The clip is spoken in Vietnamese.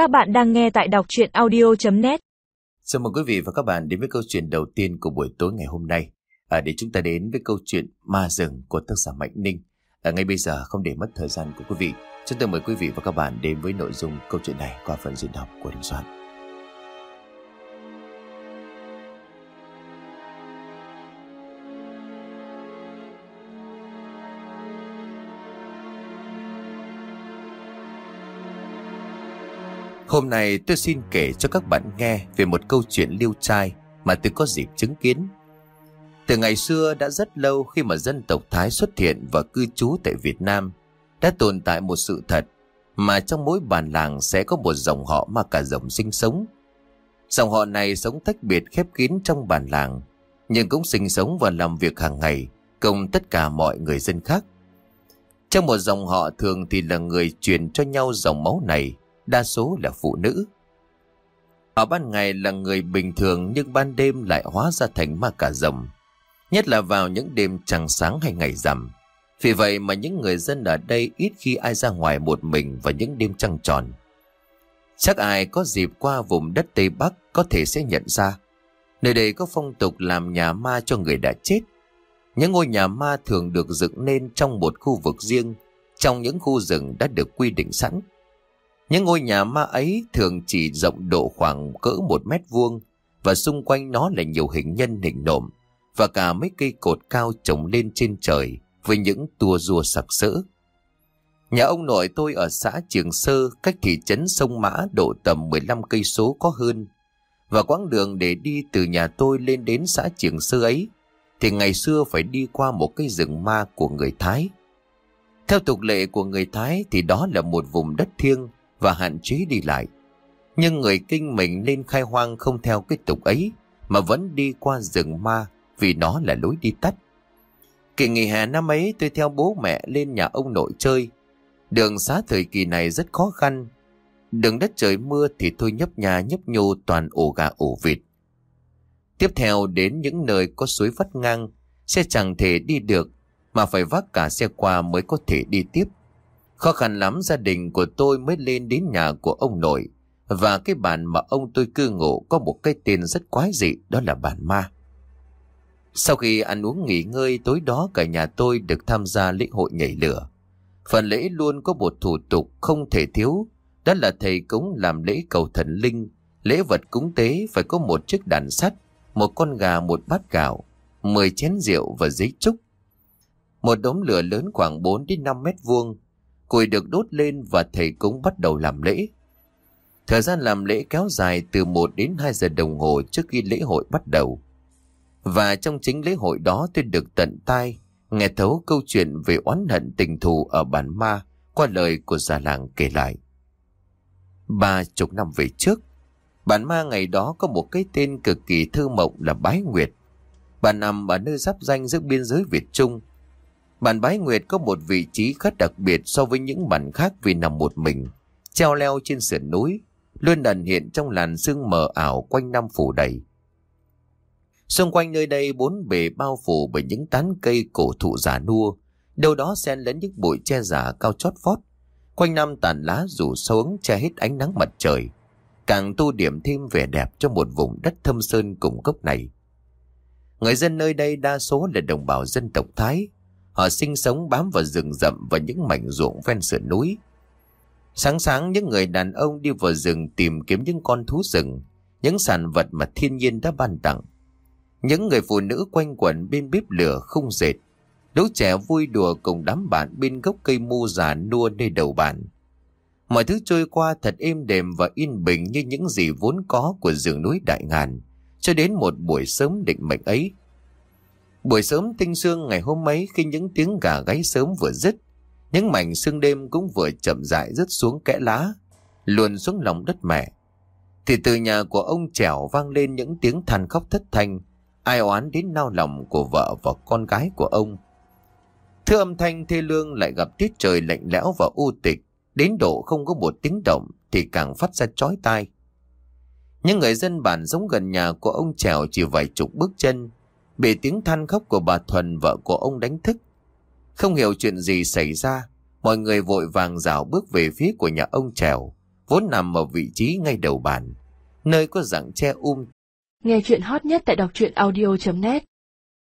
Các bạn đang nghe tại đọc chuyện audio.net Chào mừng quý vị và các bạn đến với câu chuyện đầu tiên của buổi tối ngày hôm nay. À, để chúng ta đến với câu chuyện Ma rừng của tác giả Mạnh Ninh. À, ngay bây giờ không để mất thời gian của quý vị, chúng tôi mời quý vị và các bạn đến với nội dung câu chuyện này qua phần diễn đọc của Đình Soạn. Hôm nay tôi xin kể cho các bạn nghe về một câu chuyện liêu trai mà tôi có dịp chứng kiến. Từ ngày xưa đã rất lâu khi mà dân tộc Thái xuất hiện và cư trú tại Việt Nam, đã tồn tại một sự thật mà trong mỗi bản làng sẽ có một dòng họ mà cả dòng sinh sống. Dòng họ này sống tách biệt khép kín trong bản làng, nhưng cũng sinh sống và làm việc hàng ngày cùng tất cả mọi người dân khác. Trong một dòng họ thường thì là người truyền cho nhau dòng máu này đa số là phụ nữ. Ở ban ngày là người bình thường nhưng ban đêm lại hóa ra thành ma cà rồng. Nhất là vào những đêm trăng sáng hay ngày rằm. Vì vậy mà những người dân ở đây ít khi ai ra ngoài một mình vào những đêm trăng tròn. Chắc ai có dịp qua vùng đất Tây Bắc có thể sẽ nhận ra. Nơi đây có phong tục làm nhà ma cho người đã chết. Những ngôi nhà ma thường được dựng nên trong một khu vực riêng, trong những khu rừng đã được quy định sẵn. Những ngôi nhà ma ấy thường chỉ rộng độ khoảng cỡ một mét vuông, và xung quanh nó là nhiều hình nhân hình nộm, và cả mấy cây cột cao trồng lên trên trời với những tua rùa sặc sỡ. Nhà ông nội tôi ở xã Trường Sơ, cách thị trấn Sông Mã độ tầm 15 cây số có hơn và quãng đường để đi từ nhà tôi lên đến xã Trường Sơ ấy, thì ngày xưa phải đi qua một cây rừng ma của người Thái. Theo tục lệ của người Thái thì đó là một vùng đất thiêng và hạn chế đi lại. Nhưng người kinh mình nên khai hoang không theo cái tục ấy mà vẫn đi qua rừng ma vì nó là lối đi tắt. Kỳ nghỉ hè năm ấy tôi theo bố mẹ lên nhà ông nội chơi. Đường xá thời kỳ này rất khó khăn. Đường đất trời mưa thì tôi nhấp nhà nhấp nhô toàn ổ gà ổ vịt. Tiếp theo đến những nơi có suối vắt ngang, xe chẳng thể đi được mà phải vác cả xe qua mới có thể đi tiếp. Khó khăn lắm gia đình của tôi mới lên đến nhà của ông nội và cái bàn mà ông tôi cư ngụ có một cái tên rất quái dị, đó là bàn ma. Sau khi ăn uống nghỉ ngơi, tối đó cả nhà tôi được tham gia lễ hội nhảy lửa. Phần lễ luôn có một thủ tục không thể thiếu, đó là thầy cúng làm lễ cầu thần linh lễ vật cúng tế phải có một chiếc đàn sắt, một con gà, một bát gạo 10 chén rượu và giấy trúc. Một đống lửa lớn khoảng 4 đến 5 mét vuông Củi được đốt lên và thầy cúng bắt đầu làm lễ. Thời gian làm lễ kéo dài từ 1 đến 2 giờ đồng hồ trước khi lễ hội bắt đầu. Và trong chính lễ hội đó tôi được tận tai nghe thấu câu chuyện về oán hận tình thù ở bản ma qua lời của già làng kể lại. Ba chục năm về trước, bản ma ngày đó có một cái tên cực kỳ thơ mộng là Bái Nguyệt. Bà nằm ở nơi giáp danh giữa biên giới Việt Trung Bản Bái Nguyệt có một vị trí khá đặc biệt so với những bản khác vì nằm một mình, treo leo trên sườn núi, luôn ẩn hiện trong làn sương mờ ảo quanh năm phủ đầy. Xung quanh nơi đây bốn bề bao phủ bởi những tán cây cổ thụ giả nua, đâu đó xen lẫn những bụi che giả cao chót vót. Quanh năm tàn lá rủ xuống che hết ánh nắng mặt trời, càng tô điểm thêm vẻ đẹp cho một vùng đất thâm sơn cùng cốc này. Người dân nơi đây đa số là đồng bào dân tộc Thái, Họ sinh sống bám vào rừng rậm và những mảnh ruộng ven sườn núi. Sáng sáng những người đàn ông đi vào rừng tìm kiếm những con thú rừng, những sản vật mà thiên nhiên đã ban tặng. Những người phụ nữ quanh quẩn bên bếp lửa không dệt, lũ trẻ vui đùa cùng đám bạn bên gốc cây mu già nua nơi đầu bàn. Mọi thứ trôi qua thật êm đềm và yên bình như những gì vốn có của rừng núi đại ngàn, cho đến một buổi sớm định mệnh ấy. Buổi sớm tinh sương ngày hôm ấy khi những tiếng gà gáy sớm vừa dứt, những mảnh sương đêm cũng vừa chậm rãi rớt xuống kẽ lá, luồn xuống lòng đất mẹ. Thì từ nhà của ông trẻo vang lên những tiếng than khóc thất thanh, ai oán đến nao lòng của vợ và con gái của ông. Thưa âm thanh thê lương lại gặp tiết trời lạnh lẽo và u tịch, đến độ không có một tiếng động thì càng phát ra chói tai. Những người dân bản sống gần nhà của ông trèo chỉ vài chục bước chân, bị tiếng than khóc của bà Thuần vợ của ông đánh thức. Không hiểu chuyện gì xảy ra, mọi người vội vàng rào bước về phía của nhà ông Trèo, vốn nằm ở vị trí ngay đầu bàn, nơi có dạng tre um. Nghe chuyện hot nhất tại đọc truyện audio.net